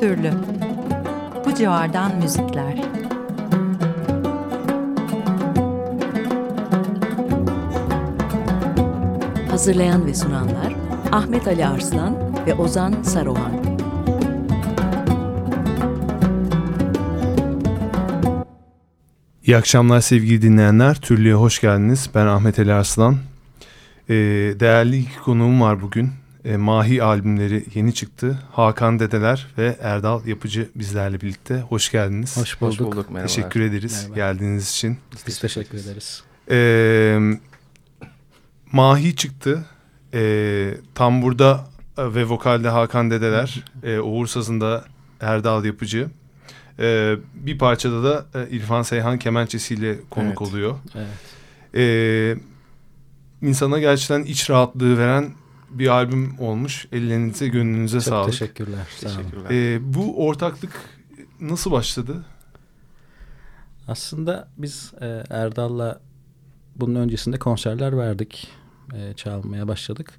türlü. Bu civardan müzikler. Hazırlayan ve sunanlar Ahmet Ali Arslan ve Ozan Saruhan. İyi akşamlar sevgili dinleyenler. Türlü'ye hoş geldiniz. Ben Ahmet Ali Arslan. Ee, değerli iki konuğum var bugün. Ee, Mahi albümleri yeni çıktı. Hakan Dedeler ve Erdal Yapıcı bizlerle birlikte. Hoş geldiniz. Hoş bulduk. Hoş bulduk Teşekkür ederiz Merhaba. geldiğiniz için. Biz, Biz teşekkür ederiz. Ee, Mahi çıktı. Ee, tamburda ve vokalde Hakan Dedeler. Ee, Uğur Sazı'nda Erdal Yapıcı. Ee, bir parçada da e, İrfan Seyhan kemençesiyle konuk Evet. oluyor. Evet. Ee, insana gerçekten iç rahatlığı veren bir albüm olmuş. Ellerinize, gönlünüze Çok sağlık. teşekkürler. Sağ. Teşekkürler. Ee, bu ortaklık nasıl başladı? Aslında biz e, Erdal'la bunun öncesinde konserler verdik. E, çalmaya başladık.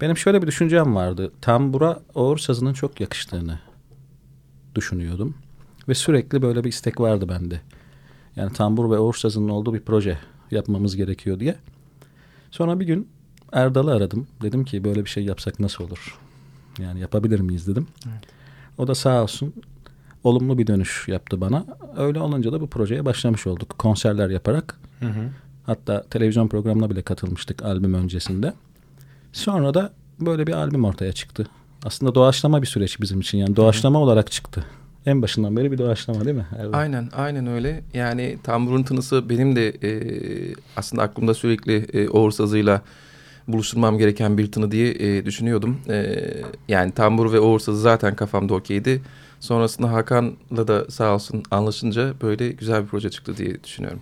Benim şöyle bir düşüncem vardı. Tambura Oğur sazının çok yakıştığını düşünüyordum. Ve sürekli böyle bir istek vardı bende. Yani tambur ve Oğur sazının olduğu bir proje yapmamız gerekiyor diye. Sonra bir gün Erdal'ı aradım. Dedim ki böyle bir şey yapsak nasıl olur? Yani yapabilir miyiz dedim. O da sağ olsun olumlu bir dönüş yaptı bana. Öyle olunca da bu projeye başlamış olduk. Konserler yaparak. Hı hı. Hatta televizyon programına bile katılmıştık albüm öncesinde. Sonra da böyle bir albüm ortaya çıktı. Aslında doğaçlama bir süreç bizim için. Yani doğaçlama olarak çıktı. En başından beri bir doğaçlama değil mi? Evet. Aynen, aynen öyle. Yani tamburun tınısı benim de e, aslında aklımda sürekli e, Oğuz sazıyla buluşturmam gereken bir tını diye e, düşünüyordum. E, yani tambur ve sazı zaten kafamda okeydi. Sonrasında Hakan'la da sağ olsun anlaşınca böyle güzel bir proje çıktı diye düşünüyorum.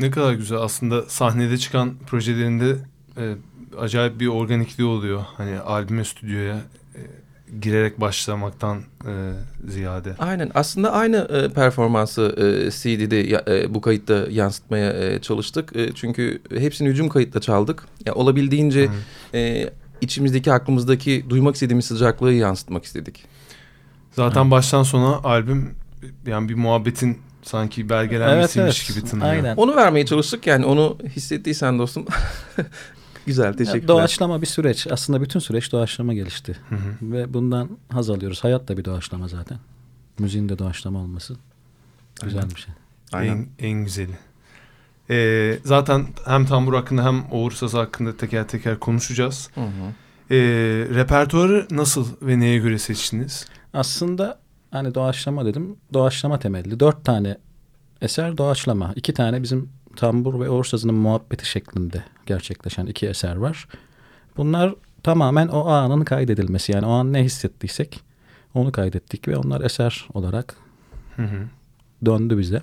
Ne kadar güzel. Aslında sahnede çıkan projelerinde e, acayip bir organikliği oluyor. Hani albüme, stüdyoya girerek başlamaktan e, ziyade. Aynen aslında aynı e, performansı e, CD'de e, bu kayıtta yansıtmaya e, çalıştık. E, çünkü hepsini hücum kayıtla çaldık. Ya olabildiğince Hı. e, içimizdeki aklımızdaki duymak istediğimiz sıcaklığı yansıtmak istedik. Zaten baştan sona albüm yani bir muhabbetin sanki belgelenmesiymiş gibi tınlıyor. Aynen. Onu vermeye çalıştık yani onu hissettiysen dostum. Güzel teşekkürler. Doğaçlama bir süreç. Aslında bütün süreç doğaçlama gelişti. Hı hı. Ve bundan haz alıyoruz. Hayat da bir doğaçlama zaten. Müziğin de doğaçlama olması güzel Aynen. bir şey. Aynen. En, en güzeli. Ee, zaten hem tambur hakkında hem Oğur Sazı hakkında teker teker konuşacağız. Hı hı. Ee, repertuarı nasıl ve neye göre seçtiniz? Aslında hani doğaçlama dedim. Doğaçlama temelli. Dört tane eser doğaçlama. İki tane bizim tambur ve orsazının muhabbeti şeklinde gerçekleşen iki eser var. Bunlar tamamen o anın kaydedilmesi. Yani o an ne hissettiysek onu kaydettik ve onlar eser olarak Hı hı. döndü bize.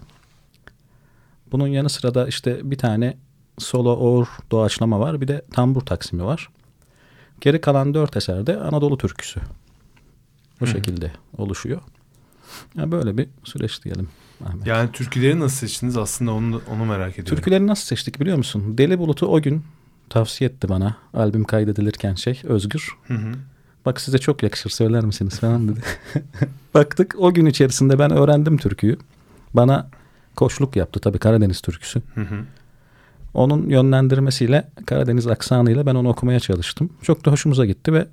Bunun yanı sıra da işte bir tane solo or doğaçlama var. Bir de tambur taksimi var. Geri kalan dört eserde Anadolu türküsü. Bu Hı hı. şekilde oluşuyor. Ya böyle bir süreç diyelim. Ahmet. Yani türküleri nasıl seçtiniz? Aslında onu, onu merak ediyorum. Türküleri nasıl seçtik biliyor musun? Deli Bulut'u o gün tavsiye etti bana. Albüm kaydedilirken şey Özgür. Hı hı. Bak size çok yakışır söyler misiniz falan dedi. Baktık o gün içerisinde ben öğrendim türküyü. Bana koçluk yaptı tabii Karadeniz türküsü. Hı hı. Onun yönlendirmesiyle Karadeniz aksanıyla ben onu okumaya çalıştım. Çok da hoşumuza gitti ve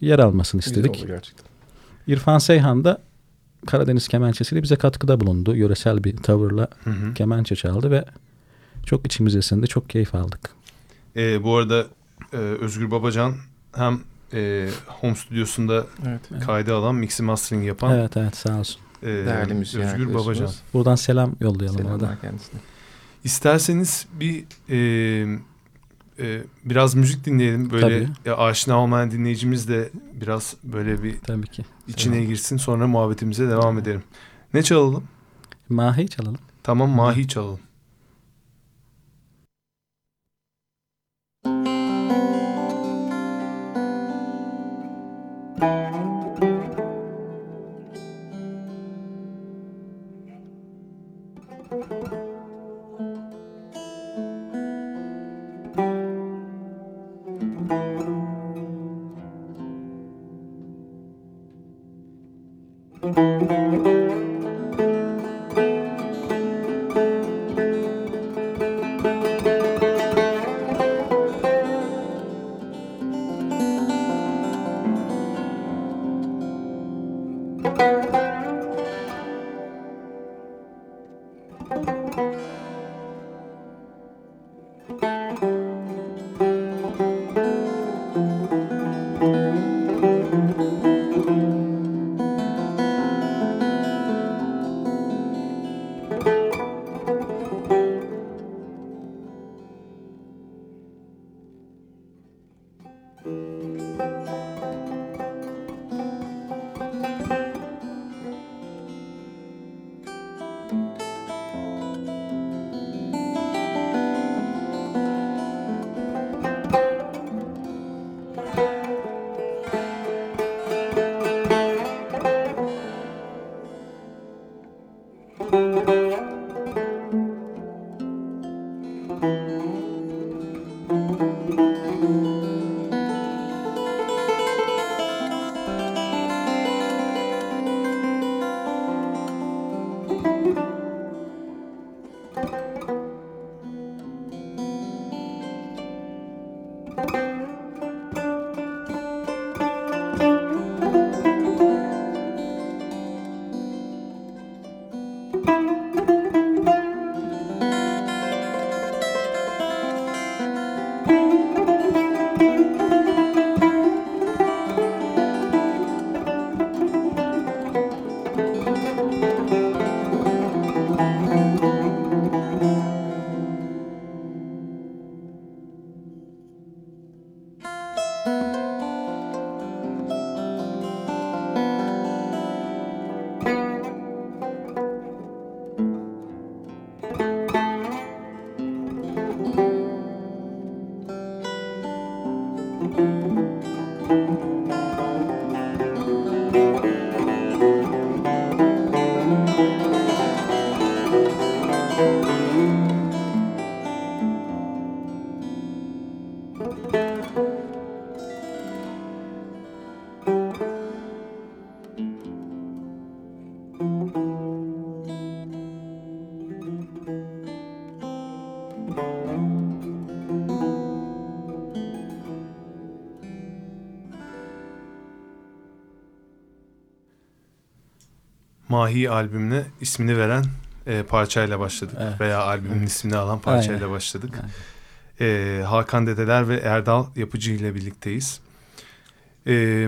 yer almasını Güzel istedik. oldu gerçekten. İrfan Seyhan da Karadeniz kemençesiyle bize katkıda bulundu. Yöresel bir tavırla Hı hı. kemençe çaldı ve çok içimize sindi. Çok keyif aldık. Ee, bu arada e, Özgür Babacan hem e, home stüdyosunda Evet. kaydı alan, mixi mastering yapan Evet evet sağ olsun. e, Değerli müzisyen Özgür. Babacan. Buradan selam yollayalım ona da. Selamlar kendisine. İsterseniz bir e, e, biraz müzik dinleyelim. Böyle Tabii. ya, aşina olmayan dinleyicimiz de biraz böyle bir Tabii ki. içine girsin. Sonra muhabbetimize devam edelim. Ne çalalım? Mahi çalalım. Tamam Mahi çalalım. Mahi albümüne ismini veren e, parçayla başladık. Evet. Veya albümün evet. ismini alan parçayla Aynen. başladık. E, Hakan Dedeler ve Erdal Yapıcı ile birlikteyiz. E,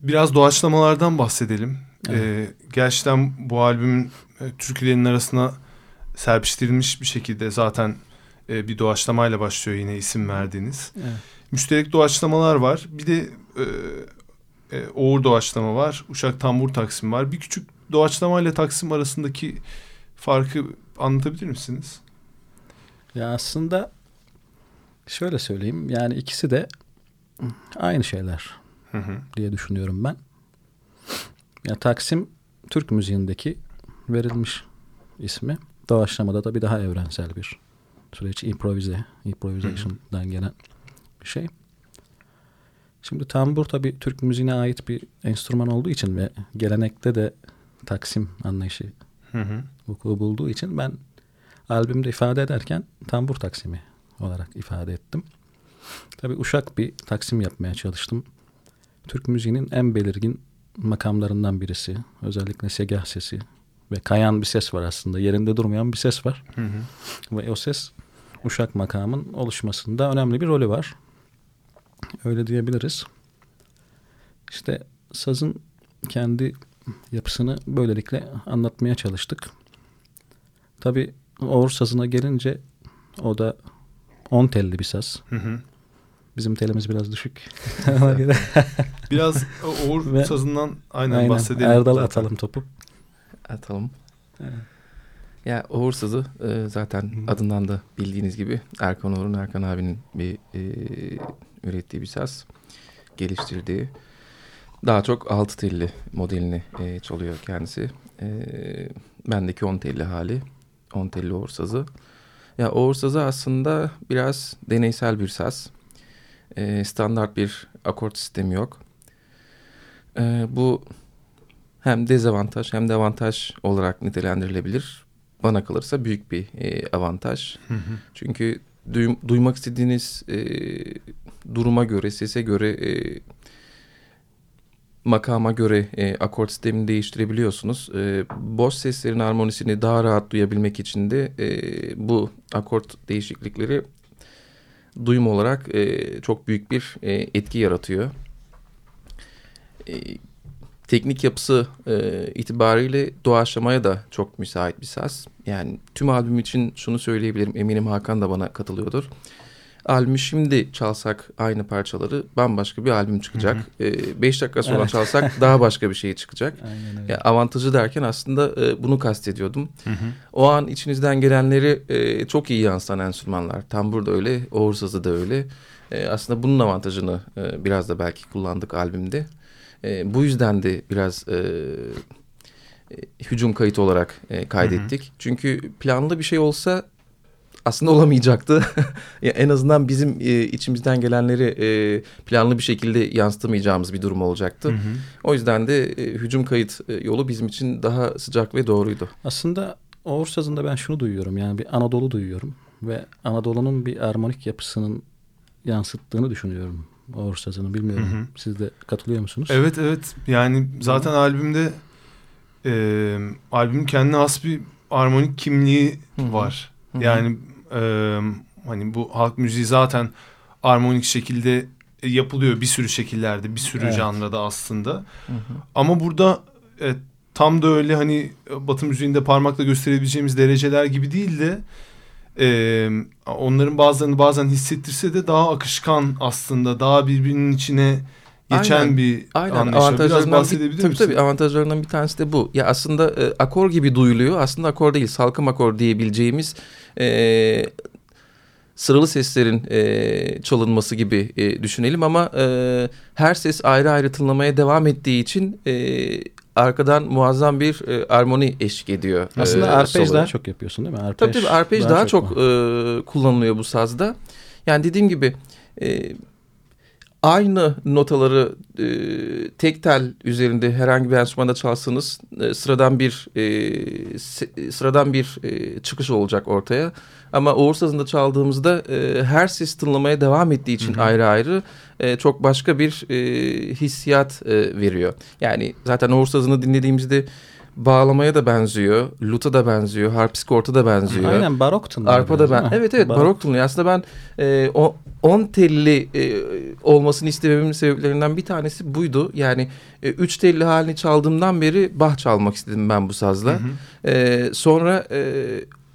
biraz doğaçlamalardan bahsedelim. E, evet. E, gerçekten bu albümün e, türkülerinin arasına serpiştirilmiş bir şekilde zaten e, bir doğaçlamayla başlıyor yine isim verdiğiniz. Evet. Müşterek doğaçlamalar var. Bir de e, e, Oğur doğaçlama var. Uşak Tambur Taksim var. Bir küçük doğaçlama ile Taksim arasındaki farkı anlatabilir misiniz? Ya aslında şöyle söyleyeyim. Yani ikisi de aynı şeyler hı hı. diye düşünüyorum ben. Ya Taksim Türk müziğindeki verilmiş ismi. Doğaçlamada da bir daha evrensel bir süreç. Improvize, improvisation'dan gelen bir şey. Şimdi tambur tabii Türk müziğine ait bir enstrüman olduğu için ve gelenekte de taksim anlayışı hı hı. vuku bulduğu için ben albümde ifade ederken tambur taksimi olarak ifade ettim. Tabii uşak bir taksim yapmaya çalıştım. Türk müziğinin en belirgin makamlarından birisi. Özellikle segah sesi ve kayan bir ses var aslında. Yerinde durmayan bir ses var. Hı hı. Ve o ses uşak makamın oluşmasında önemli bir rolü var. Öyle diyebiliriz. İşte sazın kendi yapısını böylelikle anlatmaya çalıştık. Tabi Oğur sazına gelince o da on telli bir saz. Hı hı. Bizim telimiz biraz düşük. biraz Oğur Ve, sazından aynen, aynen bahsedelim. Erdal atalım topu. Atalım. Evet. Ya Oğur sazı e, zaten Hı. adından da bildiğiniz gibi Erkan Oğur'un Erkan abinin bir e, ürettiği bir saz. Geliştirdiği. Daha çok altı telli modelini e, çalıyor kendisi. E, bendeki on telli hali. On telli Oğur sazı. Ya Oğur sazı aslında biraz deneysel bir saz. E, standart bir akort sistemi yok. E, bu hem dezavantaj hem de avantaj olarak nitelendirilebilir. Bana kalırsa büyük bir e, avantaj. Hı hı. Çünkü duy, duymak istediğiniz e, duruma göre, sese göre, e, makama göre e, akort sistemini değiştirebiliyorsunuz. E, boş seslerin harmonisini daha rahat duyabilmek için de e, bu akort değişiklikleri duyum olarak e, çok büyük bir e, etki yaratıyor. E, teknik yapısı e, itibariyle doğaçlamaya da çok müsait bir saz. Yani tüm albüm için şunu söyleyebilirim. Eminim Hakan da bana katılıyordur. Albümü şimdi çalsak aynı parçaları bambaşka bir albüm çıkacak. 5 dakika sonra Evet. çalsak daha başka bir şey çıkacak. Aynen öyle. Ya avantajı derken aslında e, bunu kastediyordum. Hı hı. O an içinizden gelenleri e, çok iyi yansıtan enstrümanlar. Tambur da öyle, Oğur Sazı da öyle. E, aslında bunun avantajını e, biraz da belki kullandık albümde. E, bu yüzden de biraz e, e, hücum kayıt olarak e, kaydettik. Çünkü planlı bir şey olsa aslında olamayacaktı. Ya en azından bizim e, içimizden gelenleri e, planlı bir şekilde yansıtamayacağımız bir durum olacaktı. Hı hı. O yüzden de e, hücum kayıt e, yolu bizim için daha sıcak ve doğruydu. Aslında Oğuz Sazı'nda ben şunu duyuyorum yani bir Anadolu duyuyorum ve Anadolu'nun bir armonik yapısının yansıttığını düşünüyorum Oğuz Sazı'nı bilmiyorum. Hı hı. Siz de katılıyor musunuz? Evet evet yani zaten albümde e, albümün kendine has bir armonik kimliği Hı hı. var. Hı hı. Yani e, hani bu halk müziği zaten armonik şekilde yapılıyor bir sürü şekillerde bir sürü Evet. janrada aslında. Hı hı. Ama burada e, tam da öyle hani Batı müziğinde parmakla gösterebileceğimiz dereceler gibi değil de e, onların bazılarını bazen hissettirse de daha akışkan aslında daha birbirinin içine geçen Aynen. bir Aynen anlayış. Biraz avantajlarından bahsedebilir bir, tabii, misin? tabii avantajlarından bir tanesi de bu. Ya aslında e, akor gibi duyuluyor. Aslında akor değil, salkım akor diyebileceğimiz e, sıralı seslerin e, çalınması gibi e, düşünelim ama e, her ses ayrı ayrı tınlamaya devam ettiği için e, arkadan muazzam bir e, armoni eşlik ediyor. Aslında e, arpej daha çok yapıyorsun değil mi? Arpej, Tabii tabii arpej daha, çok, mu? e, kullanılıyor bu sazda. Yani dediğim gibi e, aynı notaları e, tek tel üzerinde herhangi bir enstrümanda çalsanız e, sıradan bir e, se- sıradan bir e, çıkış olacak ortaya. Ama Uğur Sazı'nda çaldığımızda e, her ses tınlamaya devam ettiği için Hı hı. ayrı ayrı e, çok başka bir e, hissiyat e, veriyor. Yani zaten Uğur Sazı'nı dinlediğimizde bağlamaya da benziyor, luta da benziyor, harpsikorta da benziyor. Aynen barok. Arpa da ben. Evet evet barok, tınlıyor. Aslında ben e, o 10 telli e, olmasını istememin sebeplerinden bir tanesi buydu. Yani 3 telli halini çaldığımdan beri bah çalmak istedim ben bu sazla. Hı hı. E, sonra e,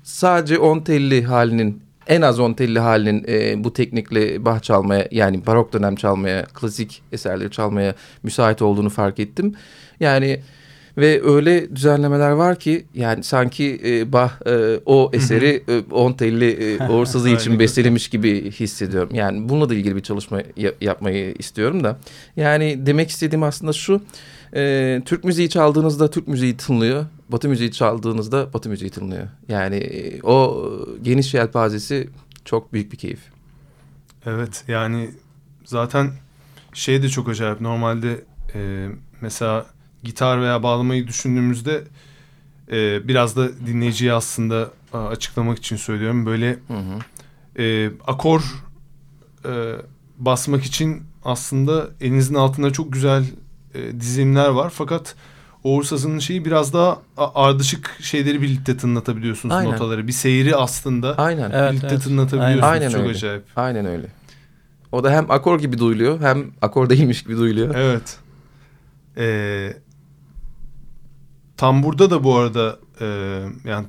sadece 10 telli halinin en az 10 telli halinin e, bu teknikle bah çalmaya yani barok dönem çalmaya, klasik eserleri çalmaya müsait olduğunu fark ettim. Yani ve öyle düzenlemeler var ki yani sanki e, bah e, o eseri e, 10 telli e, Uğur Sazı için bestelemiş gibi hissediyorum. Yani bununla da ilgili bir çalışma ya- yapmayı istiyorum da. Yani demek istediğim aslında şu. e, Türk müziği çaldığınızda Türk müziği tınlıyor. Batı müziği çaldığınızda Batı müziği tınlıyor. Yani e, o geniş yelpazesi çok büyük bir keyif. Evet yani zaten şey de çok acayip. Normalde e, mesela gitar veya bağlamayı düşündüğümüzde e, biraz da dinleyiciye aslında a, açıklamak için söylüyorum. Böyle Hı hı. e, akor e, basmak için aslında elinizin altında çok güzel e, dizilimler var. Fakat Oğuz Sazı'nın şeyi biraz daha ardışık şeyleri birlikte tınlatabiliyorsunuz Aynen. notaları. Bir seyri aslında Aynen. Evet, birlikte evet. tınlatabiliyorsunuz. Aynen çok öyle. acayip. Aynen öyle. O da hem akor gibi duyuluyor hem akor değilmiş gibi duyuluyor. Evet. Ee, tam burada da bu arada e, yani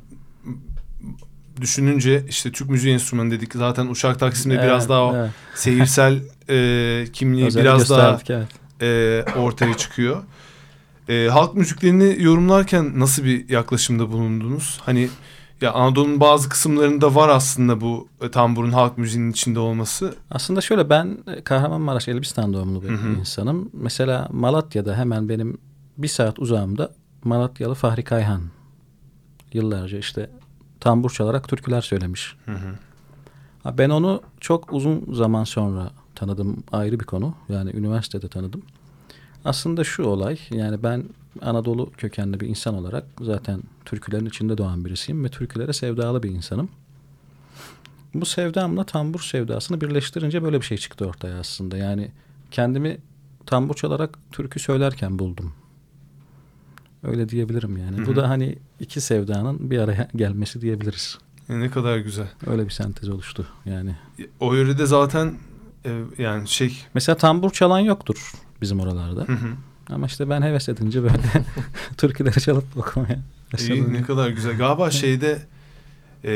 düşününce işte Türk müziği enstrümanı dedik zaten Uşak Taksim'de biraz Evet, daha o evet. seyirsel e, kimliği Özellikle biraz daha evet. e, ortaya çıkıyor. E, halk müziklerini yorumlarken nasıl bir yaklaşımda bulundunuz? Hani ya Anadolu'nun bazı kısımlarında var aslında bu e, tamburun halk müziğinin içinde olması. Aslında şöyle ben Kahramanmaraş Elbistan doğumlu bir Hı hı. insanım. Mesela Malatya'da hemen benim bir saat uzağımda Malatyalı Fahri Kayhan yıllarca işte tambur çalarak türküler söylemiş. Hı hı. Ben onu çok uzun zaman sonra tanıdım ayrı bir konu. Yani üniversitede tanıdım. Aslında şu olay yani ben Anadolu kökenli bir insan olarak zaten türkülerin içinde doğan birisiyim ve türkülere sevdalı bir insanım. Bu sevdamla tambur sevdasını birleştirince böyle bir şey çıktı ortaya aslında. Yani kendimi tambur çalarak türkü söylerken buldum. Öyle diyebilirim yani. Hı hı. Bu da hani iki sevdanın bir araya gelmesi diyebiliriz. E, ne kadar güzel. Öyle bir sentez oluştu yani. O yörede zaten e, yani şey Mesela tambur çalan yoktur bizim oralarda. hı hı. Ama işte ben heves edince böyle türküleri çalıp okumaya İyi, ne kadar güzel. Galiba şeyde e,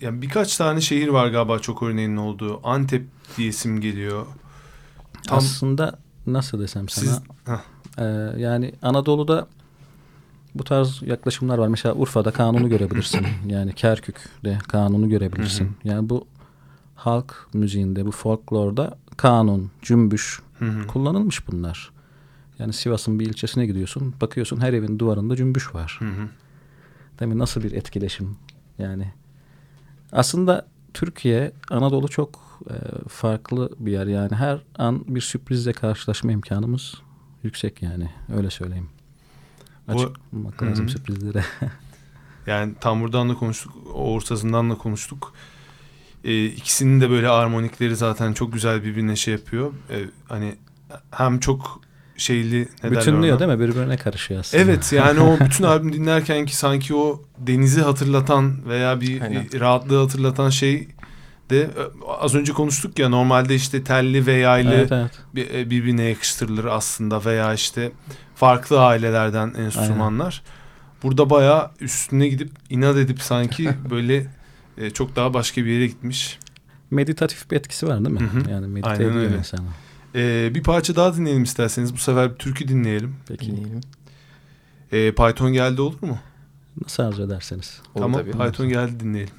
yani birkaç tane şehir var galiba çok örneğinin olduğu. Antep diye isim geliyor. Tam Aslında nasıl desem sana siz Heh, e, yani Anadolu'da bu tarz yaklaşımlar var. Mesela Urfa'da kanunu görebilirsin. yani Kerkük'te kanunu görebilirsin. Hı Yani bu halk müziğinde, bu folklorda kanun, cümbüş hı hı. kullanılmış bunlar. Yani Sivas'ın bir ilçesine gidiyorsun, bakıyorsun her evin duvarında cümbüş var. Hı hı. Değil mi? Nasıl bir etkileşim yani. Aslında Türkiye, Anadolu çok e, farklı bir yer. Yani her an bir sürprizle karşılaşma imkanımız yüksek yani. Öyle söyleyeyim. Bu- Açık olmak Hı lazım hı. sürprizlere. Yani Tambur'dan da konuştuk, Oğuz Sazı'ndan da konuştuk. E, ikisinin de böyle armonikleri zaten çok güzel birbirine şey yapıyor. E, hani hem çok şeyli ne Bütünlüyor değil mi? Birbirine karışıyor aslında. Evet yani o bütün albüm dinlerken ki sanki o denizi hatırlatan veya bir Aynen. e, rahatlığı hatırlatan şey de az önce konuştuk ya normalde işte telli ve yaylı Evet, evet. bir- e, birbirine yakıştırılır aslında veya işte farklı ailelerden enstrümanlar. Burada bayağı üstüne gidip inat edip sanki böyle e, çok daha başka bir yere gitmiş. Meditatif bir etkisi var değil mi? Hı hı. Yani medite Aynen ediyor öyle. insanı. E, bir parça daha dinleyelim isterseniz. Bu sefer bir türkü dinleyelim. Peki Dinleyelim. E, Python geldi olur mu? nasıl arzu ederseniz. Olur tamam tabii. Python geldi dinleyelim.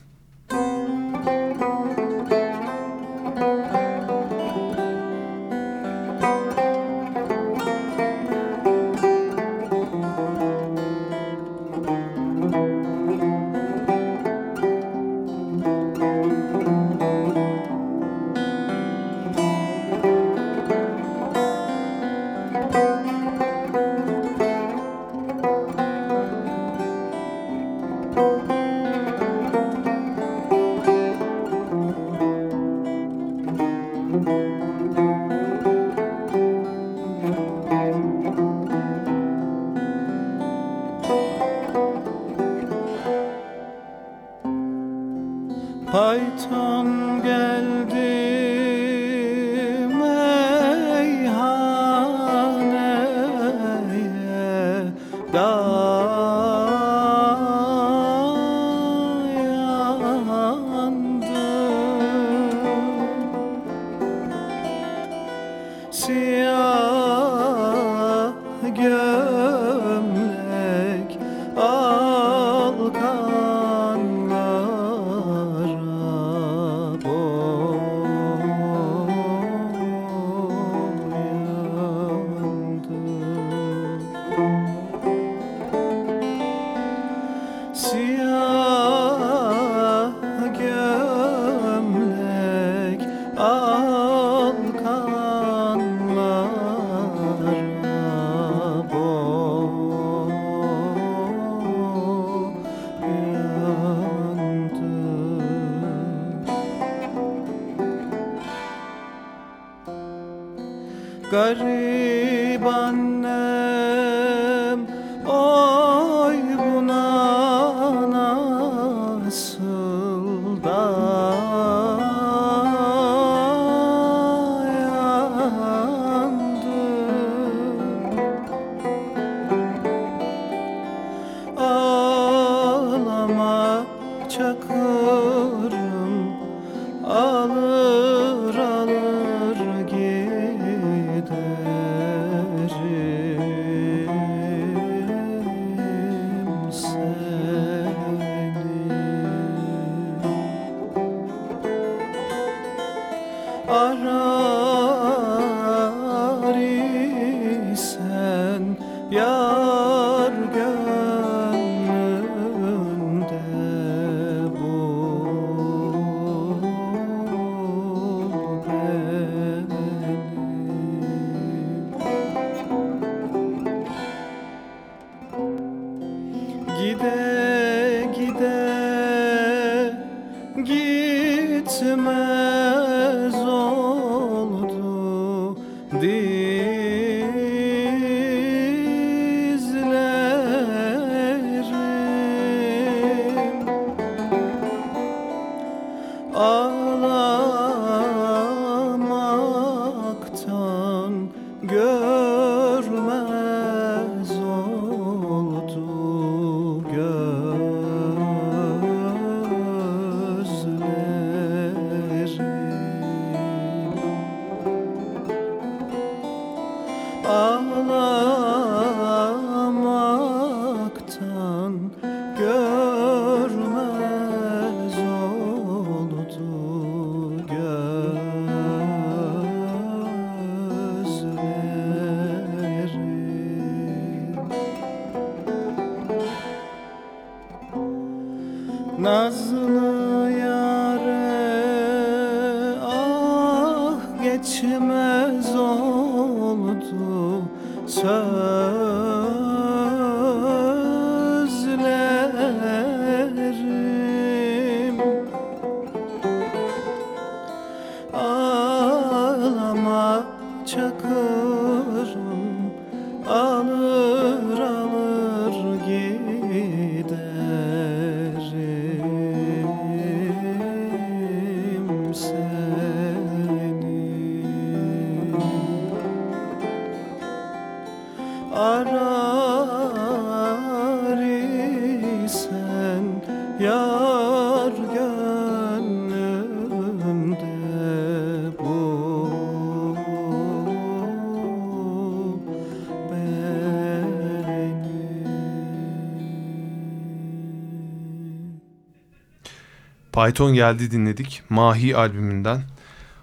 Python geldi dinledik. Mahi albümünden.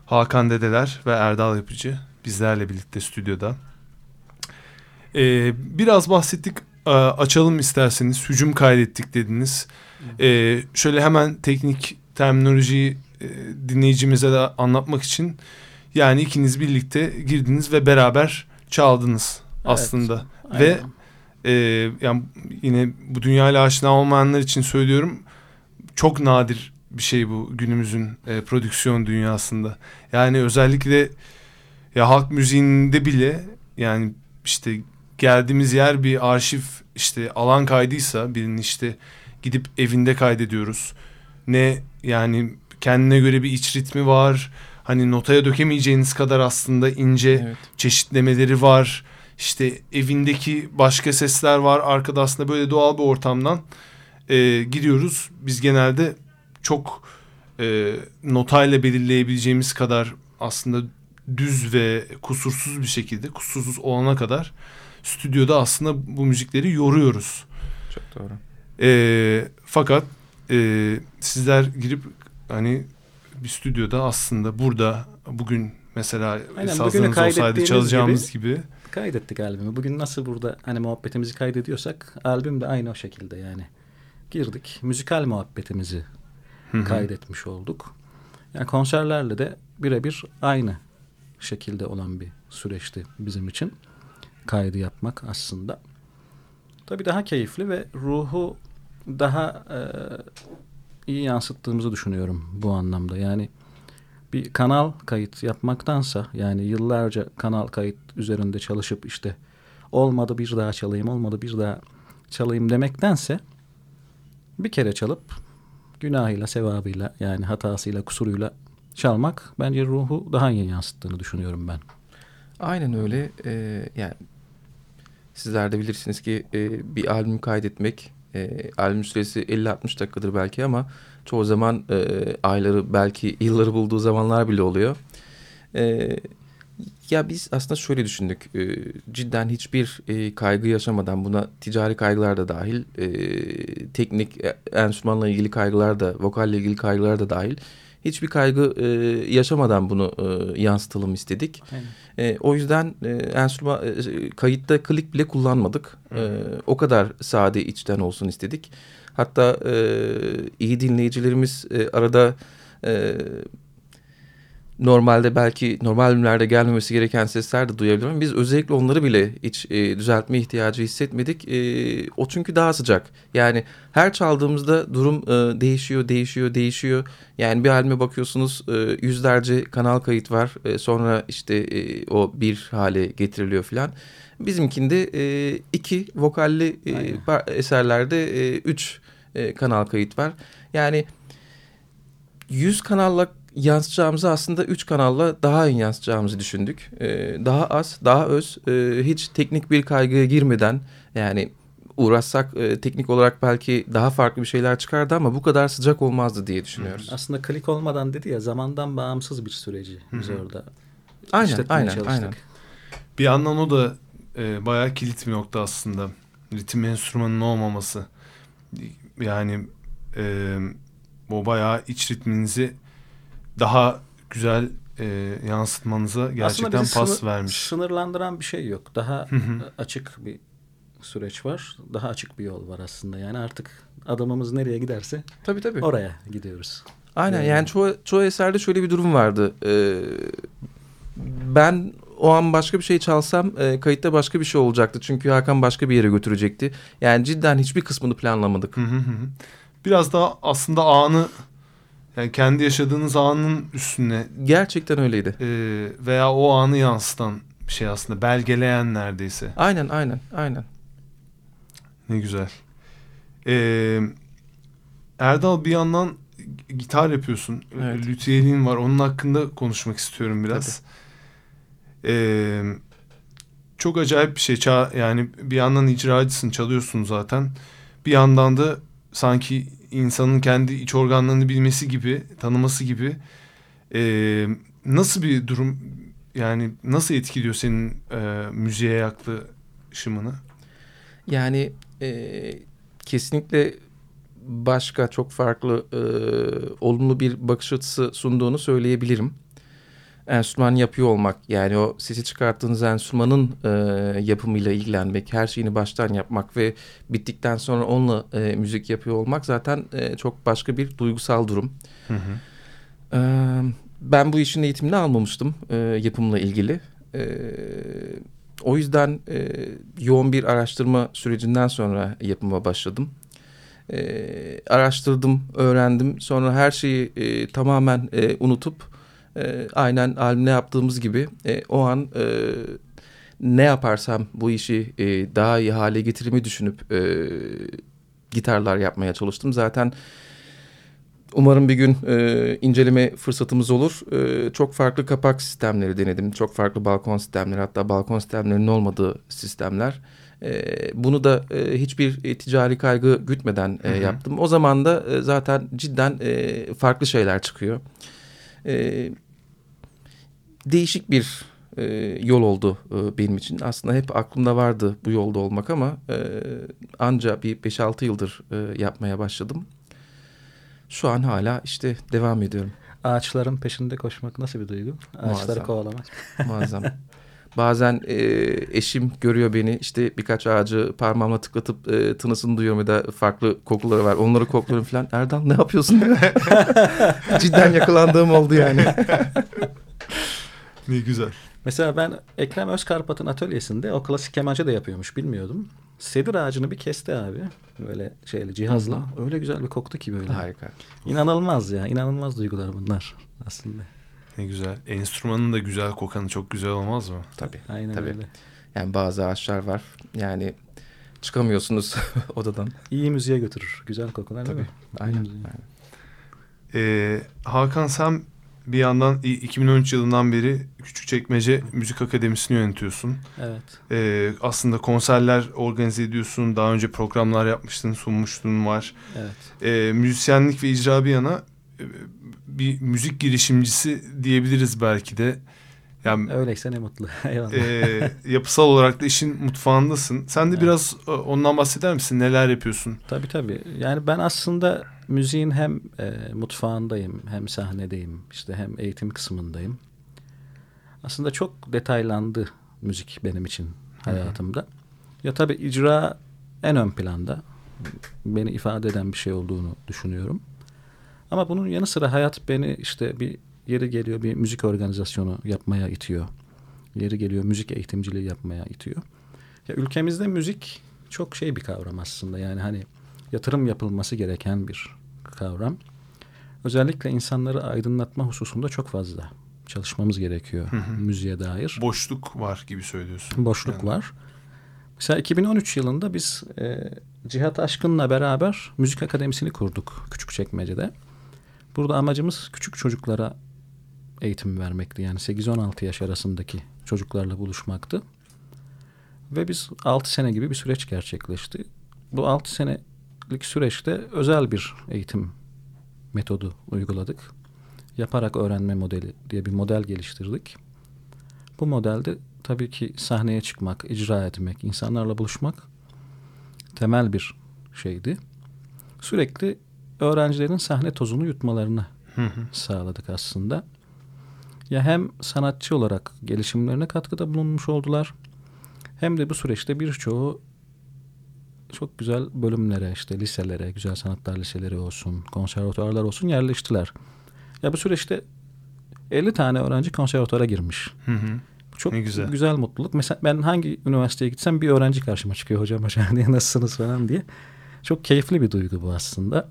Hakan Dedeler ve Erdal Yapıcı bizlerle birlikte stüdyoda. Ee, biraz bahsettik. Ee, açalım isterseniz. Hücum kaydettik dediniz. Ee, şöyle hemen teknik terminolojiyi e, dinleyicimize de anlatmak için yani ikiniz birlikte girdiniz ve beraber çaldınız aslında. Ve Aynen. e, yani yine bu dünyayla aşina olmayanlar için söylüyorum çok nadir bir şey bu günümüzün e, prodüksiyon dünyasında. Yani özellikle ya halk müziğinde bile yani işte geldiğimiz yer bir arşiv işte alan kaydıysa birinin işte gidip evinde kaydediyoruz. Ne yani kendine göre bir iç ritmi var. Hani notaya dökemeyeceğiniz kadar aslında ince Evet. çeşitlemeleri var. İşte evindeki başka sesler var. Arkada aslında böyle doğal bir ortamdan e, gidiyoruz. Biz genelde çok e, notayla belirleyebileceğimiz kadar aslında düz ve kusursuz bir şekilde kusursuz olana kadar stüdyoda aslında bu müzikleri yoruyoruz. Çok doğru. E, fakat e, sizler girip hani bir stüdyoda aslında burada bugün mesela Aynen, sazlarınız olsaydı çalacağımız gibi, Kaydettik albümü. Bugün nasıl burada hani muhabbetimizi kaydediyorsak albüm de aynı o şekilde yani. Girdik. Müzikal muhabbetimizi Hı hı. kaydetmiş olduk. Yani konserlerle de birebir aynı şekilde olan bir süreçti bizim için. Kaydı yapmak aslında. Tabii daha keyifli ve ruhu daha e, iyi yansıttığımızı düşünüyorum bu anlamda. Yani bir kanal kayıt yapmaktansa yani yıllarca kanal kayıt üzerinde çalışıp işte olmadı bir daha çalayım olmadı bir daha çalayım demektense bir kere çalıp günahıyla sevabıyla yani hatasıyla kusuruyla çalmak bence ruhu daha iyi yansıttığını düşünüyorum ben. Aynen öyle. Ee, yani sizler de bilirsiniz ki e, bir albüm kaydetmek e, albüm süresi 50-60 dakikadır belki ama çoğu zaman e, ayları belki yılları bulduğu zamanlar bile oluyor. E, ya biz aslında şöyle düşündük. E, cidden hiçbir e, kaygı yaşamadan buna ticari kaygılar da dahil, e, teknik e, enstrümanla ilgili kaygılar da, vokalle ilgili kaygılar da dahil. Hiçbir kaygı e, yaşamadan bunu e, yansıtalım istedik. E, o yüzden e, enstrüman e, kayıtta klik bile kullanmadık. E, o kadar sade içten olsun istedik. Hatta e, iyi dinleyicilerimiz e, arada e, normalde belki normal albümlerde gelmemesi gereken sesler de duyabilir ama biz özellikle onları bile hiç e, düzeltme ihtiyacı hissetmedik. E, o çünkü daha sıcak. Yani her çaldığımızda durum e, değişiyor, değişiyor, değişiyor. Yani bir albüme bakıyorsunuz e, yüzlerce kanal kayıt var. E, sonra işte e, o bir hale getiriliyor filan. Bizimkinde e, iki vokalli e, eserlerde e, üç e, kanal kayıt var. Yani 100 kanalla yansıtacağımızı aslında 3 kanalla daha iyi yansıtacağımızı düşündük. Ee, daha az, daha öz, e, hiç teknik bir kaygıya girmeden yani uğraşsak e, teknik olarak belki daha farklı bir şeyler çıkardı ama bu kadar sıcak olmazdı diye düşünüyoruz. Aslında klik olmadan dedi ya zamandan bağımsız bir süreci biz orada Aynen, işletmeye aynen, çalıştık. aynen. Bir yandan o da e, bayağı kilit bir nokta aslında. Ritim enstrümanının olmaması. Yani e, o bayağı iç ritminizi daha güzel e, yansıtmanıza gerçekten pas sınır- vermiş. Sınırlandıran bir şey yok. Daha Hı hı. açık bir süreç var. Daha açık bir yol var aslında. Yani artık adamımız nereye giderse Tabii tabii. oraya gidiyoruz. Aynen Yani- yani çoğu, çoğu eserde şöyle bir durum vardı. Ee, ben o an başka bir şey çalsam e, kayıtta başka bir şey olacaktı. Çünkü Hakan başka bir yere götürecekti. Yani cidden hiçbir kısmını planlamadık. Hı hı hı. Biraz daha aslında anı yani kendi yaşadığınız anın üstüne Gerçekten öyleydi. e, veya o anı yansıtan bir şey aslında belgeleyen neredeyse. Aynen aynen aynen. Ne güzel. Ee, Erdal bir yandan gitar yapıyorsun. Evet. Lütiyelin var. Onun hakkında konuşmak istiyorum biraz. Ee, çok acayip bir şey. Ça- yani bir yandan icracısın, çalıyorsun zaten. Bir yandan da sanki insanın kendi iç organlarını bilmesi gibi, tanıması gibi. Ee, nasıl bir durum? Yani nasıl etkiliyor senin e, müziğe yaklaşımını? Yani e, kesinlikle başka çok farklı e, olumlu bir bakış açısı sunduğunu söyleyebilirim. Enstrüman yapıyor olmak yani o sesi çıkarttığınız enstrümanın e, yapımıyla ilgilenmek, her şeyini baştan yapmak ve bittikten sonra onunla e, müzik yapıyor olmak zaten e, çok başka bir duygusal durum. Hı hı. Ee, ben bu işin eğitimini almamıştım e, yapımla ilgili. E, o yüzden e, yoğun bir araştırma sürecinden sonra yapıma başladım. E, araştırdım, öğrendim. Sonra her şeyi e, tamamen e, unutup e, aynen albümde yaptığımız gibi e, o an e, ne yaparsam bu işi e, daha iyi hale getirimi düşünüp e, gitarlar yapmaya çalıştım. Zaten Umarım bir gün e, inceleme fırsatımız olur. E, çok farklı kapak sistemleri denedim. Çok farklı balkon sistemleri hatta balkon sistemlerinin olmadığı sistemler. E, bunu da e, hiçbir e, ticari kaygı gütmeden e, Hı hı. yaptım. O zaman da e, zaten cidden e, farklı şeyler çıkıyor. E, değişik bir e, yol oldu e, benim için. Aslında hep aklımda vardı bu yolda olmak ama e, anca bir 5-6 yıldır e, yapmaya başladım. Şu an hala işte devam ediyorum. Ağaçların peşinde koşmak nasıl bir duygu? Ağaçları Muazzam. kovalamak. Muazzam. Bazen e, eşim görüyor beni işte birkaç ağacı parmağımla tıklatıp e, tınısını duyuyorum ya da farklı kokuları var. Onları kokluyorum falan. Erdal ne yapıyorsun? Cidden yakalandığım oldu yani. Ne güzel. Mesela ben Ekrem Özkarpat'ın atölyesinde o klasik kemancı da yapıyormuş bilmiyordum. Sedir ağacını bir kesti abi. Böyle şeyle cihazla. Öyle güzel bir koktu ki böyle. Harika. İnanılmaz ya. inanılmaz duygular bunlar aslında. Ne güzel. Enstrümanın da güzel kokanı çok güzel olmaz mı? Tabii. Aynen Tabii. öyle. Yani bazı ağaçlar var. Yani çıkamıyorsunuz odadan. İyi müziğe götürür. Güzel kokular değil Tabii. mi? Aynen. Aynen. Ee, Hakan sen bir yandan i- 2013 yılından beri Küçükçekmece Müzik Akademisi'ni yönetiyorsun. Evet. Ee, aslında konserler organize ediyorsun. Daha önce programlar yapmıştın, sunmuştun var. Evet. Ee, müzisyenlik ve icra bir yana e, bir müzik girişimcisi diyebiliriz belki de. Yani Öyleyse ne mutlu. Eyvallah. e, yapısal olarak da işin mutfağındasın. Sen de Evet. biraz e, ondan bahseder misin? Neler yapıyorsun? Tabii tabii. Yani ben aslında müziğin hem e, mutfağındayım, hem sahnedeyim, işte hem eğitim kısmındayım. Aslında çok detaylandı müzik benim için hayatımda. Ya tabii icra en ön planda. Beni ifade eden bir şey olduğunu düşünüyorum. Ama bunun yanı sıra hayat beni işte bir yeri geliyor bir müzik organizasyonu yapmaya itiyor. Yeri geliyor müzik eğitimciliği yapmaya itiyor. Ya ülkemizde müzik çok şey bir kavram aslında. Yani hani yatırım yapılması gereken bir kavram. Özellikle insanları aydınlatma hususunda çok fazla çalışmamız gerekiyor Hı hı. müziğe dair. Boşluk var gibi söylüyorsun. Boşluk Yani. var. Mesela 2013 yılında biz e, Cihat Aşkın'la beraber müzik akademisini kurduk Küçükçekmece'de. Burada amacımız küçük çocuklara eğitim vermekti. Yani 8-16 yaş arasındaki çocuklarla buluşmaktı. Ve biz 6 sene gibi bir süreç gerçekleşti. Bu 6 senelik süreçte özel bir eğitim metodu uyguladık. Yaparak öğrenme modeli diye bir model geliştirdik. Bu modelde tabii ki sahneye çıkmak, icra etmek, insanlarla buluşmak temel bir şeydi. Sürekli öğrencilerin sahne tozunu yutmalarını sağladık aslında. Ya hem sanatçı olarak gelişimlerine katkıda bulunmuş oldular. Hem de bu süreçte birçoğu çok güzel bölümlere işte liselere, güzel sanatlar liseleri olsun, konservatuarlar olsun yerleştiler. Ya bu süreçte 50 tane öğrenci konservatuara girmiş. Hı hı. Çok Ne güzel. güzel. mutluluk. Mesela ben hangi üniversiteye gitsem bir öğrenci karşıma çıkıyor hocam hocam diye nasılsınız falan diye. Çok keyifli bir duygu bu aslında.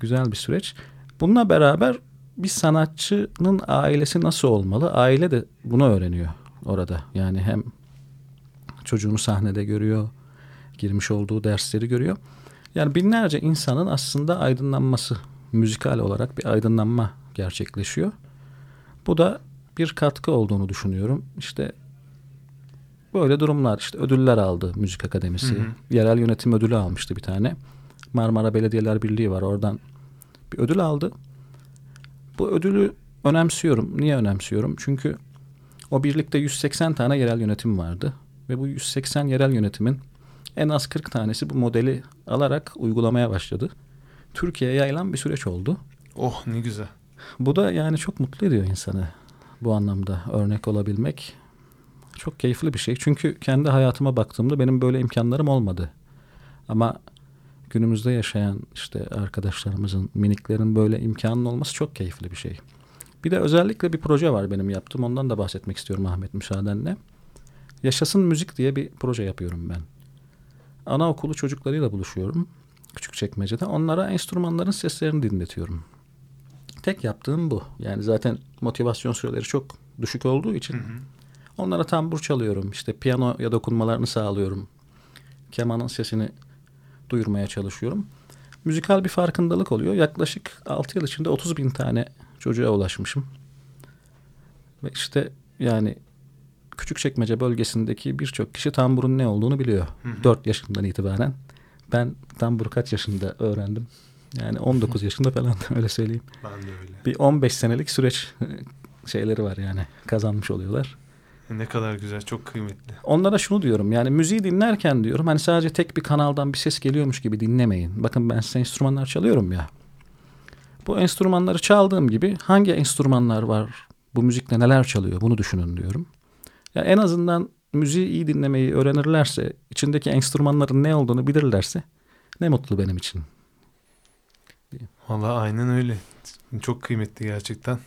Güzel bir süreç. Bununla beraber bir sanatçının ailesi nasıl olmalı? Aile de bunu öğreniyor orada. Yani hem çocuğunu sahnede görüyor, girmiş olduğu dersleri görüyor. Yani binlerce insanın aslında aydınlanması, müzikal olarak bir aydınlanma gerçekleşiyor. Bu da bir katkı olduğunu düşünüyorum. İşte böyle durumlar işte ödüller aldı Müzik Akademisi. Hı hı. Yerel yönetim ödülü almıştı bir tane. Marmara Belediyeler Birliği var oradan bir ödül aldı. Bu ödülü önemsiyorum. Niye önemsiyorum? Çünkü o birlikte 180 tane yerel yönetim vardı. Ve bu 180 yerel yönetimin en az 40 tanesi bu modeli alarak uygulamaya başladı. Türkiye'ye yayılan bir süreç oldu. Oh ne güzel. Bu da yani çok mutlu ediyor insanı bu anlamda örnek olabilmek. Çok keyifli bir şey. Çünkü kendi hayatıma baktığımda benim böyle imkanlarım olmadı. Ama günümüzde yaşayan işte arkadaşlarımızın, miniklerin böyle imkanının olması çok keyifli bir şey. Bir de özellikle bir proje var benim yaptığım. Ondan da bahsetmek istiyorum Ahmet müsaadenle. Yaşasın Müzik diye bir proje yapıyorum ben. Anaokulu çocuklarıyla buluşuyorum. Küçükçekmece'de. Onlara enstrümanların seslerini dinletiyorum. Tek yaptığım bu. Yani zaten motivasyon süreleri çok düşük olduğu için onlara tambur çalıyorum. İşte piyanoya dokunmalarını sağlıyorum. Kemanın sesini duyurmaya çalışıyorum. Müzikal bir farkındalık oluyor. Yaklaşık 6 yıl içinde 30 bin tane çocuğa ulaşmışım. Ve işte yani Küçükçekmece bölgesindeki birçok kişi tamburun ne olduğunu biliyor. 4 yaşından itibaren. Ben tambur kaç yaşında öğrendim? Yani 19 yaşında falan öyle söyleyeyim. Ben de öyle. Bir 15 senelik süreç şeyleri var yani kazanmış oluyorlar. Ne kadar güzel, çok kıymetli. Onlara şunu diyorum yani müziği dinlerken diyorum hani sadece tek bir kanaldan bir ses geliyormuş gibi dinlemeyin. Bakın ben size enstrümanlar çalıyorum ya. Bu enstrümanları çaldığım gibi hangi enstrümanlar var bu müzikle neler çalıyor bunu düşünün diyorum. Ya en azından müziği iyi dinlemeyi öğrenirlerse, içindeki enstrümanların ne olduğunu bilirlerse ne mutlu benim için. Vallahi aynen öyle. Çok kıymetli gerçekten.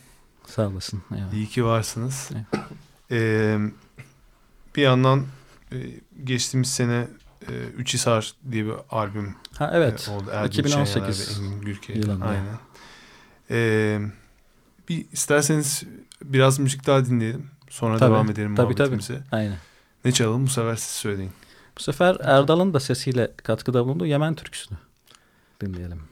Sağ olasın. Eyvallah. İyi ki varsınız. Evet. Ee, bir yandan e, geçtiğimiz sene e, Üçhisar diye bir albüm Ha evet. e, oldu. Ergin 2018 Şenyeler ve Engin yılında. Aynen. Ee, bir isterseniz biraz müzik daha dinleyelim. Sonra Tabii, devam edelim tabii, tabii. muhabbetimize. Aynen. Ne çalalım bu sefer siz söyleyin. Bu sefer Erdal'ın da sesiyle katkıda bulunduğu Yemen türküsünü dinleyelim.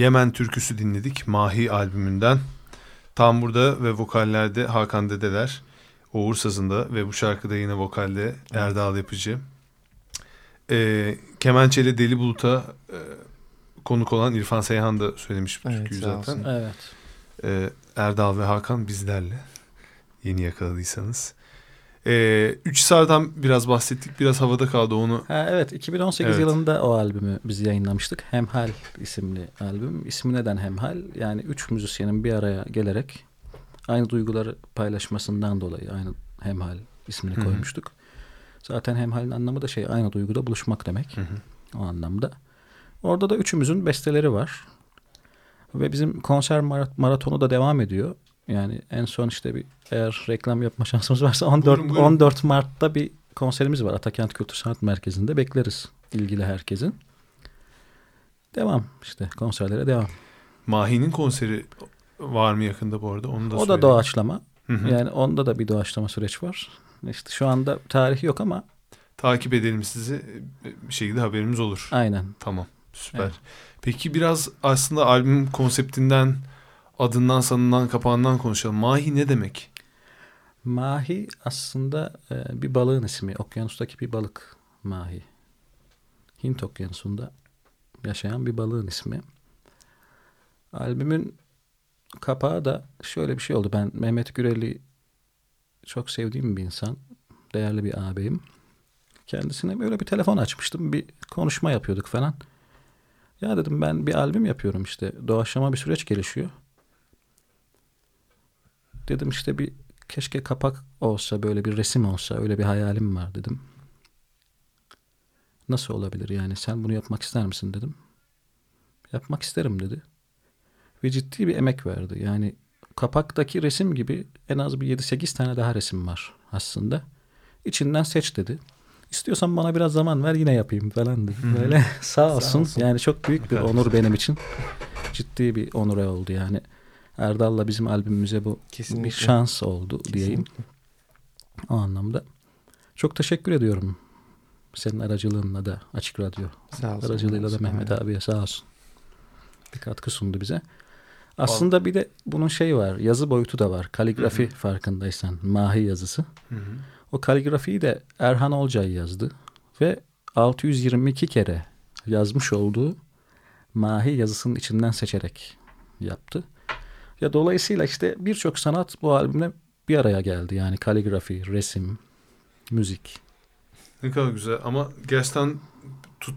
Yemen türküsü dinledik Mahi albümünden. Tam burada ve vokallerde Hakan Dedeler, Oğur Sazı'nda ve bu şarkıda yine vokalde Erdal Yapıcı. Ee, Kemençeli Deli Bulut'a e, konuk olan İrfan Seyhan da söylemiş bu Evet, türküyü zaten. Evet. Ee, Erdal ve Hakan bizlerle yeni yakaladıysanız. Ee, Üç Sar'dan biraz bahsettik. Biraz havada kaldı onu. Ha, evet 2018 Evet. yılında o albümü biz yayınlamıştık. Hemhal isimli albüm. İsmi neden Hemhal? Yani üç müzisyenin bir araya gelerek aynı duyguları paylaşmasından dolayı aynı Hemhal ismini Hı hı. koymuştuk. Zaten Hemhal'in anlamı da şey aynı duyguda buluşmak demek. Hı hı. O anlamda. Orada da üçümüzün besteleri var. Ve bizim konser mara- maratonu da devam ediyor. Yani en son işte bir eğer reklam yapma şansımız varsa 14 Buyurun, buyurun. 14 Mart'ta bir konserimiz var Atakent Kültür Sanat Merkezi'nde bekleriz ilgili herkesin. Devam işte konserlere devam. Mahi'nin konseri var mı yakında bu arada? Onu da o da doğaçlama. Hı hı. Yani onda da bir doğaçlama süreç var. İşte şu anda tarihi yok ama Takip edelim sizi. Bir şekilde haberimiz olur. aynen. Tamam. Süper. Evet. Peki biraz aslında albüm konseptinden, adından, sanından, kapağından konuşalım. Mahi ne demek? Mahi aslında e, bir balığın ismi. Okyanustaki bir balık Mahi. Hint okyanusunda yaşayan bir balığın ismi. Albümün kapağı da şöyle bir şey oldu. Ben Mehmet Gürel'i çok sevdiğim bir insan. Değerli bir ağabeyim. Kendisine böyle bir telefon açmıştım. Bir konuşma yapıyorduk falan. Ya dedim ben bir albüm yapıyorum işte. Doğaçlama bir süreç gelişiyor. Dedim işte bir keşke kapak olsa böyle bir resim olsa öyle bir hayalim var dedim. Nasıl olabilir yani sen bunu yapmak ister misin dedim. Yapmak isterim dedi. Ve ciddi bir emek verdi. Yani kapaktaki resim gibi en az bir 7-8 tane daha resim var aslında. İçinden seç dedi. İstiyorsan bana biraz zaman ver yine yapayım falan dedi. Böyle sağ olsun. olsun. Yani çok büyük bir onur benim için. Ciddi bir onur oldu yani. Erdal'la bizim albümümüze bu Kesinlikle. bir şans oldu diyeyim. O anlamda. Çok teşekkür ediyorum. Senin aracılığınla da Açık Radyo Sağ olsun. aracılığıyla da Mehmet abiye sağ olsun. Bir katkı sundu bize. Aslında bir de bunun şey var. Yazı boyutu da var. Kaligrafi farkındaysan. Mahi yazısı. Hı hı. O kaligrafiyi de Erhan Olcay yazdı. Ve 622 kere yazmış olduğu Mahi yazısının içinden seçerek yaptı. Ya dolayısıyla işte birçok sanat bu albümle bir araya geldi. Yani kaligrafi, resim, müzik. Ne kadar güzel ama gerçekten tut,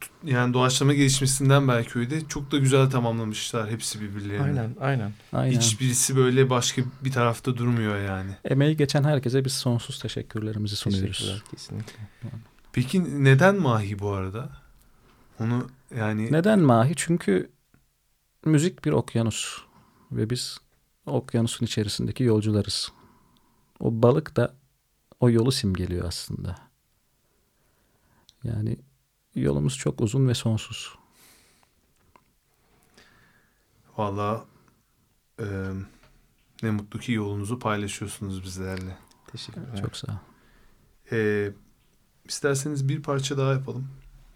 tut- yani doğaçlama gelişmesinden belki öyle çok da güzel tamamlamışlar hepsi birbirlerini. Aynen aynen. Aynen. Hiçbirisi böyle başka bir tarafta durmuyor yani. Emeği geçen herkese biz sonsuz teşekkürlerimizi sunuyoruz. Teşekkürler kesinlikle. Peki neden Mahi bu arada? Onu yani Neden Mahi? Çünkü müzik bir okyanus ve biz okyanusun içerisindeki yolcularız. O balık da o yolu simgeliyor aslında. Yani yolumuz çok uzun ve sonsuz. valla e, ne mutlu ki yolunuzu paylaşıyorsunuz bizlerle. Teşekkürler. Çok sağ ol. E, isterseniz bir parça daha yapalım.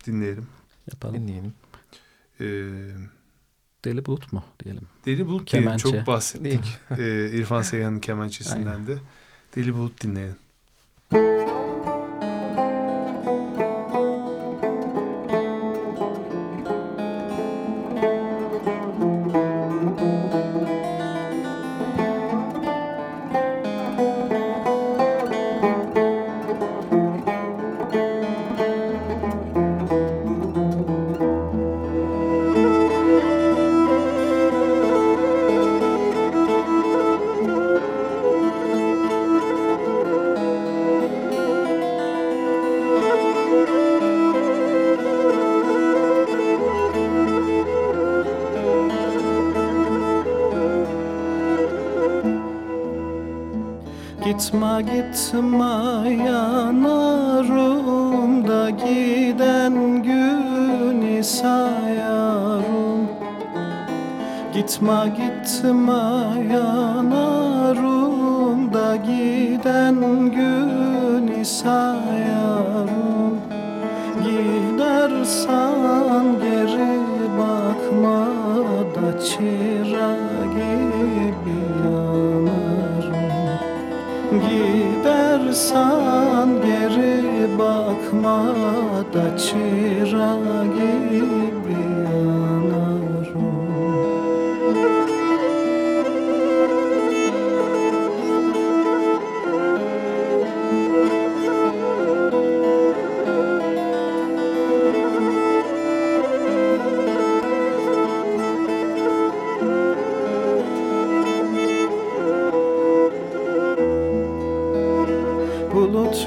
Dinleyelim. Yapalım. Dinleyelim. E, Deli bulut mu diyelim. Deli Bulut. Kemençe. Çok bahsettik. e, İrfan Seyhan'ın kemençesinden de. Deli Bulut dinleyelim.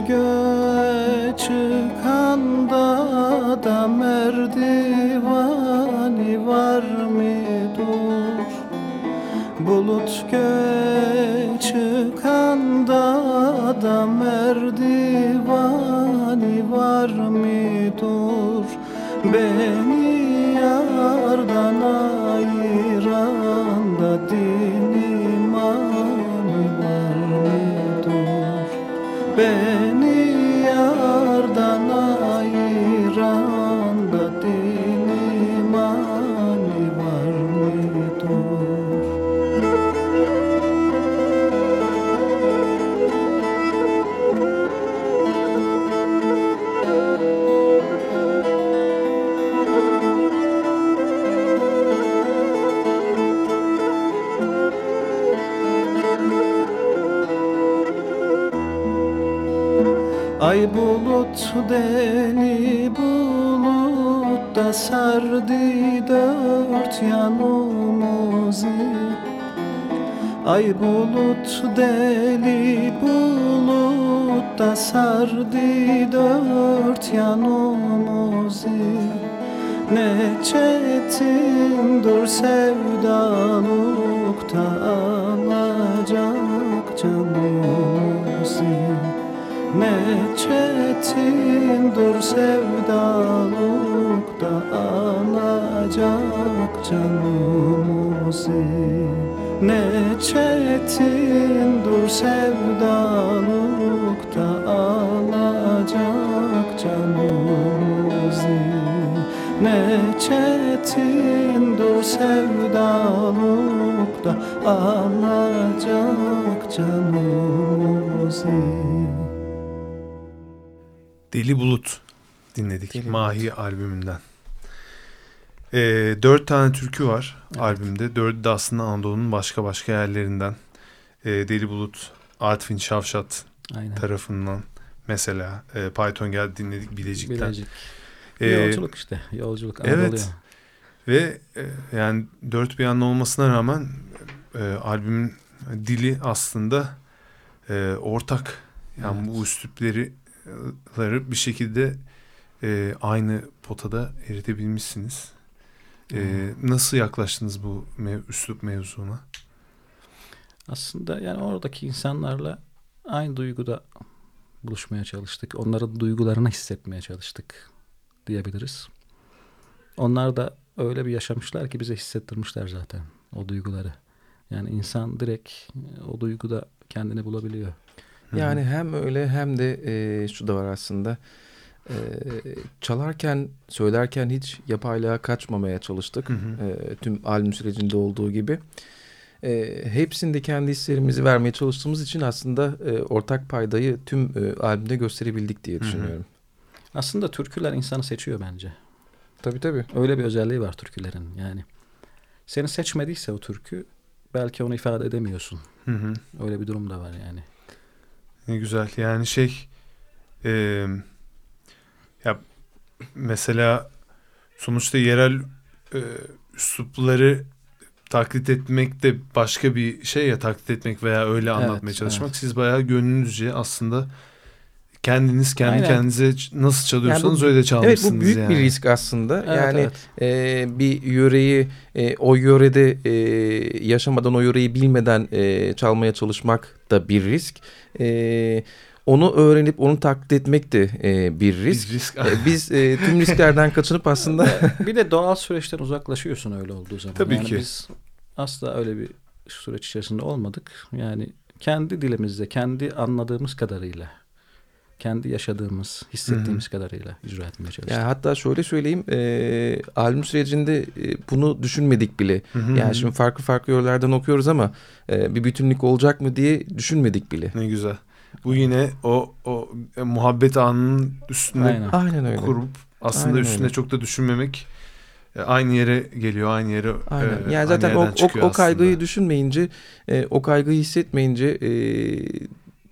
Göğe çıkanda da var mıdır? Bulut göğe bulut deli bulut da sardı dört yanımızı. Ay bulut deli bulut da sardı dört yanımızı. Ne çetindir sevdalıkta çetindir sevdalıkta alacak canımızı Ne çetindir sevdalıkta alacak canımızı Ne çetindir sevdalıkta alacak canımızı Deli Bulut dinledik. Deli Mahi albümünden. Ee, dört tane türkü var Evet. albümde. Dördü de aslında Anadolu'nun başka başka yerlerinden. Ee, Deli Bulut, Artvin Şavşat Aynen. tarafından mesela e, Python geldi dinledik Bilecik'ten. Bilecik. Ee, yolculuk işte. Yolculuk. evet. Anadolu'ya. Ve e, yani dört bir yanlı olmasına rağmen e, albümün dili aslında e, ortak. Yani Evet. bu üslupları ları bir şekilde e, aynı potada eritebilmişsiniz. E, nasıl yaklaştınız bu mev üslup mevzuna? Aslında yani oradaki insanlarla aynı duyguda buluşmaya çalıştık. Onların duygularını hissetmeye çalıştık diyebiliriz. Onlar da öyle bir yaşamışlar ki bize hissettirmişler zaten o duyguları. Yani insan direkt o duyguda kendini bulabiliyor. Yani hem öyle hem de e, şu da var aslında. E, çalarken, söylerken hiç yapaylığa kaçmamaya çalıştık. Hı hı. E, tüm albüm sürecinde olduğu gibi. E, hepsinde kendi hislerimizi vermeye çalıştığımız için aslında e, ortak paydayı tüm e, albümde gösterebildik diye Hı hı. düşünüyorum. Aslında türküler insanı seçiyor bence. Tabii tabii. Öyle bir özelliği var türkülerin. Yani seni seçmediyse o türkü belki onu ifade edemiyorsun. Hı hı. Öyle bir durum da var yani. Ne güzel. Yani şey e, ya mesela sonuçta yerel e, üslupları taklit etmek de başka bir şey ya taklit etmek veya öyle anlatmaya Evet, çalışmak. evet. Siz bayağı gönlünüzce aslında kendiniz kendi Aynen. kendinize nasıl çalıyorsanız Yani bu- öyle Evet çalmışsınız bu büyük yani. bir risk aslında. Evet, yani evet. e, bir yöreyi e, o yörede e, yaşamadan o yöreyi bilmeden e, çalmaya çalışmak da bir risk. E, onu öğrenip onu taklit etmek de e, bir risk. Biz risk. E, biz e, tüm risklerden kaçınıp aslında bir de doğal süreçten uzaklaşıyorsun öyle olduğu zaman. Tabii yani ki. Biz asla öyle bir süreç içerisinde olmadık. Yani kendi dilimizde, kendi anladığımız kadarıyla, kendi yaşadığımız, hissettiğimiz kadarıyla icra etmeye çalıştık. ya hatta şöyle söyleyeyim e, albüm sürecinde e, bunu düşünmedik bile. Hı hı hı. Yani şimdi farklı farklı yollardan okuyoruz ama e, bir bütünlük olacak mı diye düşünmedik bile. ne güzel. Bu yine o o e, muhabbet anının üstüne Aynen. Aynen öyle. kurup aslında Aynen üstüne öyle. çok da düşünmemek e, aynı yere geliyor aynı yere Aynen. e, yani aynı zaten o, o, o kaygıyı aslında. düşünmeyince, e, o kaygıyı hissetmeyince e,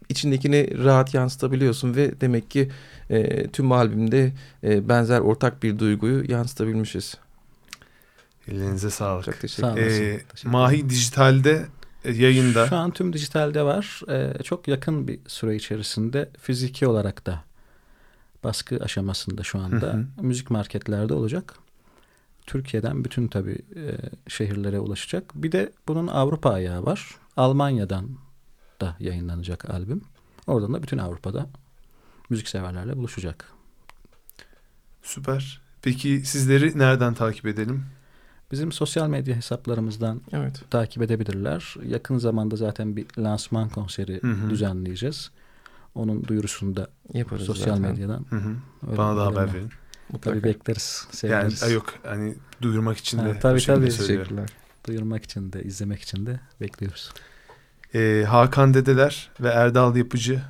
içindekini rahat yansıtabiliyorsun ve demek ki e, tüm albümde e, benzer ortak bir duyguyu yansıtabilmişiz. elinize sağlık. Çok teşekkür Sağ ederim. olasın. E, Teşekkür Mahi dijitalde e, yayında Şu an tüm dijitalde var. Ee, çok yakın bir süre içerisinde fiziki olarak da baskı aşamasında şu anda Hı müzik marketlerde olacak. Türkiye'den bütün tabii e, şehirlere ulaşacak. Bir de bunun Avrupa ayağı var. Almanya'dan da yayınlanacak albüm. Oradan da bütün Avrupa'da müzikseverlerle buluşacak. süper. Peki sizleri nereden takip edelim? Bizim sosyal medya hesaplarımızdan Evet. takip edebilirler. Yakın zamanda zaten bir lansman konseri Hı hı. düzenleyeceğiz. Onun duyurusunu da Yaparız sosyal zaten. medyadan. Hı hı. öyle Bana da haber verin. Mutlaka. Tabii bekleriz, Yani seviniriz. ay yok hani duyurmak için de Ha, tabii, tabii. söylüyorum. Teşekkürler. Duyurmak için de, izlemek için de bekliyoruz. E, Hakan Dedeler ve Erdal Yapıcı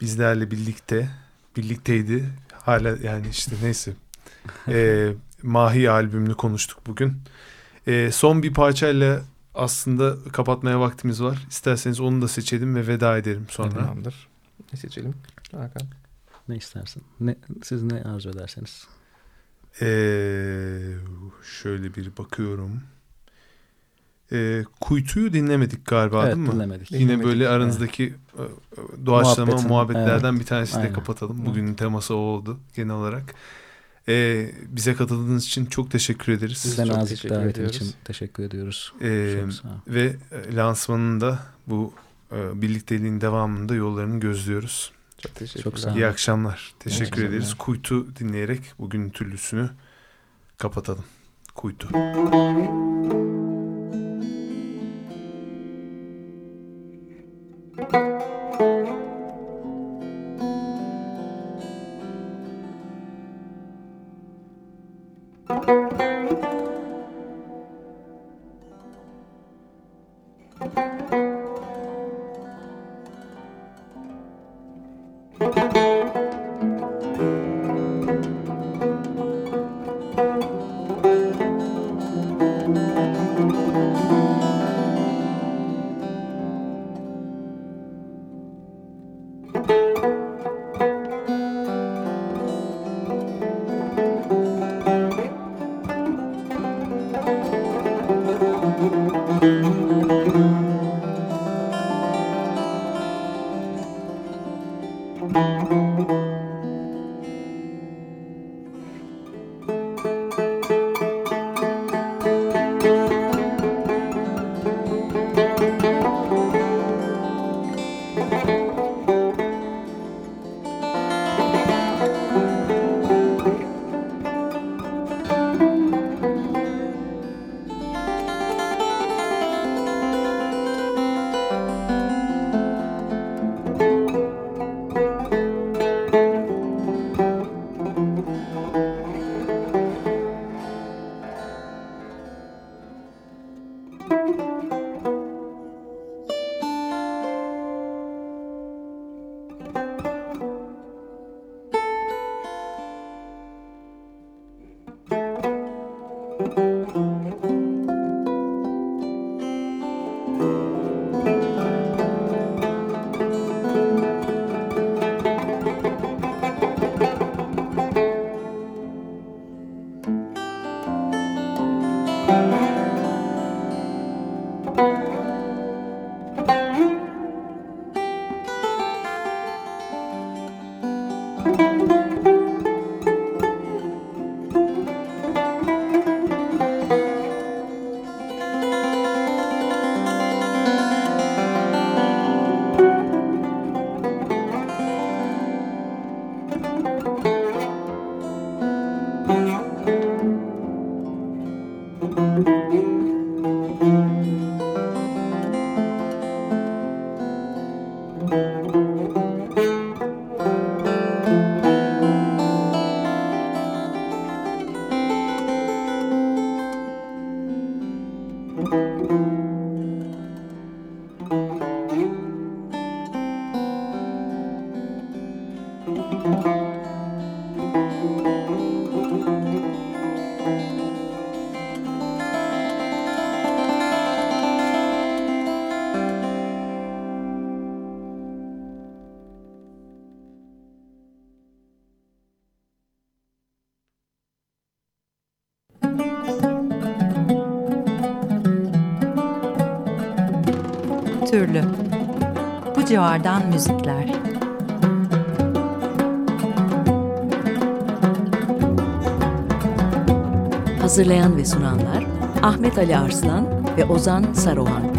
bizlerle birlikte birlikteydi. Hala yani işte neyse. E, Mahi albümünü konuştuk bugün. E, son bir parçayla aslında kapatmaya vaktimiz var. İsterseniz onu da seçelim ve veda edelim sonra. Tamamdır. Ne seçelim? Hakan. Ne istersin? Ne, siz ne arzu ederseniz. Ee, şöyle bir bakıyorum. Ee, kuytuyu dinlemedik galiba evet değil mi? dinlemedik. Yine Dinlemedik, böyle aranızdaki e, e, doğaçlama Muhabbetin, muhabbetlerden bir tanesi de kapatalım. Bugünün teması o oldu genel olarak. Ee, bize katıldığınız için çok teşekkür ederiz. Sizden çok nazik teşekkür davetin için teşekkür ediyoruz. Ee, Çok sağ ol. ve e, lansmanında bu e, birlikteliğin devamında yollarını gözlüyoruz. Çok teşekkürler. Çok sağ ol. İyi akşamlar. Teşekkür akşamlar. ederiz. Kuytu dinleyerek bugünün türlüsünü kapatalım. Kuytu. Türlü. Bu civardan müzikler. Hazırlayan ve sunanlar Ahmet Ali Arslan ve Ozan Saruhan.